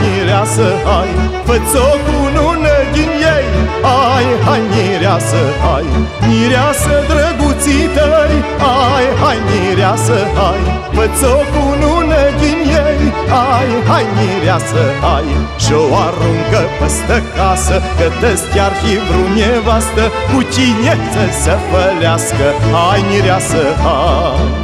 mireasă, hai Fă-ți-o cu nună din ei. Ai, hai mireasă, hai Mireasă drăguții tăi. Ai, hai mireasă, hai Fă-ți-o cu nună din ei. Ai, hai mireasă, hai Și-o aruncă păstă casă Că te chiar și vreo nevastă Cu cine să se fălească. Hai mireasă, hai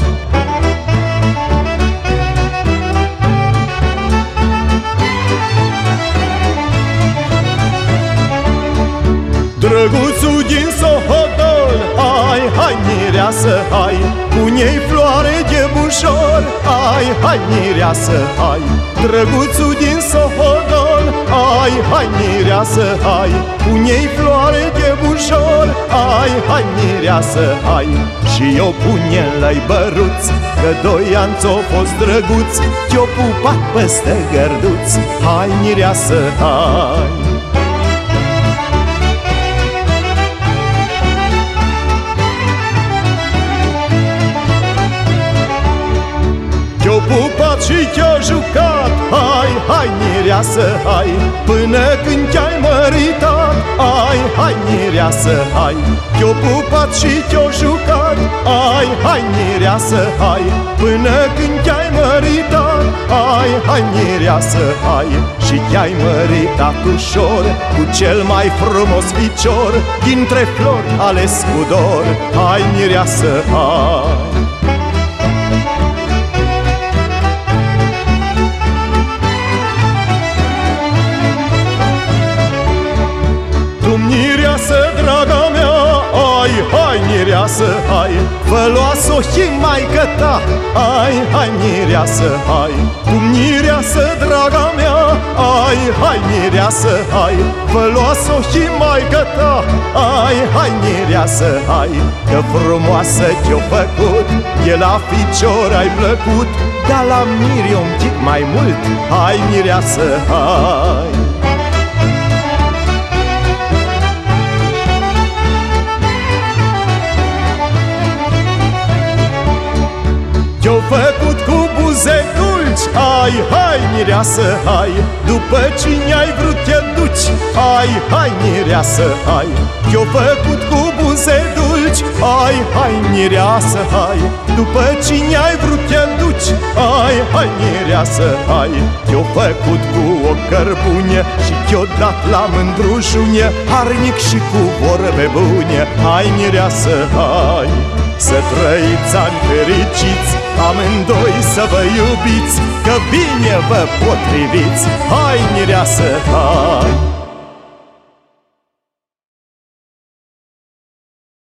Drăguțul din Sohodol Hai, hai, mireasă, hai. Pune-i floare de bușor Hai, hai, mireasă, hai. Drăguțul din Sohodol Hai, hai, mireasă, hai. Pune-i floare de bușor Hai, hai, mireasă, hai. Și eu pune la-i băruț Că doi anți ți-o fost drăguț Te-o pupat peste gărduț. Hai, mireasă, hai pupat și te-a jucat. Hai, hai, mireasă, hai. Până când te-ai măritat. Hai, hai, mireasă, hai. Te-a pupat și te-a jucat. Hai, hai, mireasă, hai. Până când te-ai măritat. Hai, hai, mireasă, hai. Și te-ai măritat ușor Cu cel mai frumos picior Dintre flori ales cu dor. Hai, mireasă, hai mireasă, hai Vă luați-o și maică ta. Hai, hai, mireasă, hai Tu mireasă, draga mea. Hai, hai, mireasă, hai Vă luați-o și maică ta. Hai, hai, mireasă, hai Că frumoasă te-o făcut. E la ficior ai plăcut Dar la miri un pic mai mult. Hai, mireasă, hai Hai, hai, mireasă, hai După cine ai vrut te duci? Hai, hai, mireasă, hai Ce-o făcut cu buze dulci Hai, hai, mireasă, hai După cine ai vrut te duci? Hai, hai, mireasă, hai Ce-o făcut cu o cărbune Și te-o dat la mândrușune Harnic și cu vorbe bune. Hai, mireasă, hai să trăiți ani fericiți Amândoi să vă iubiți Că bine vă potriviți. Hai, mireasă, hai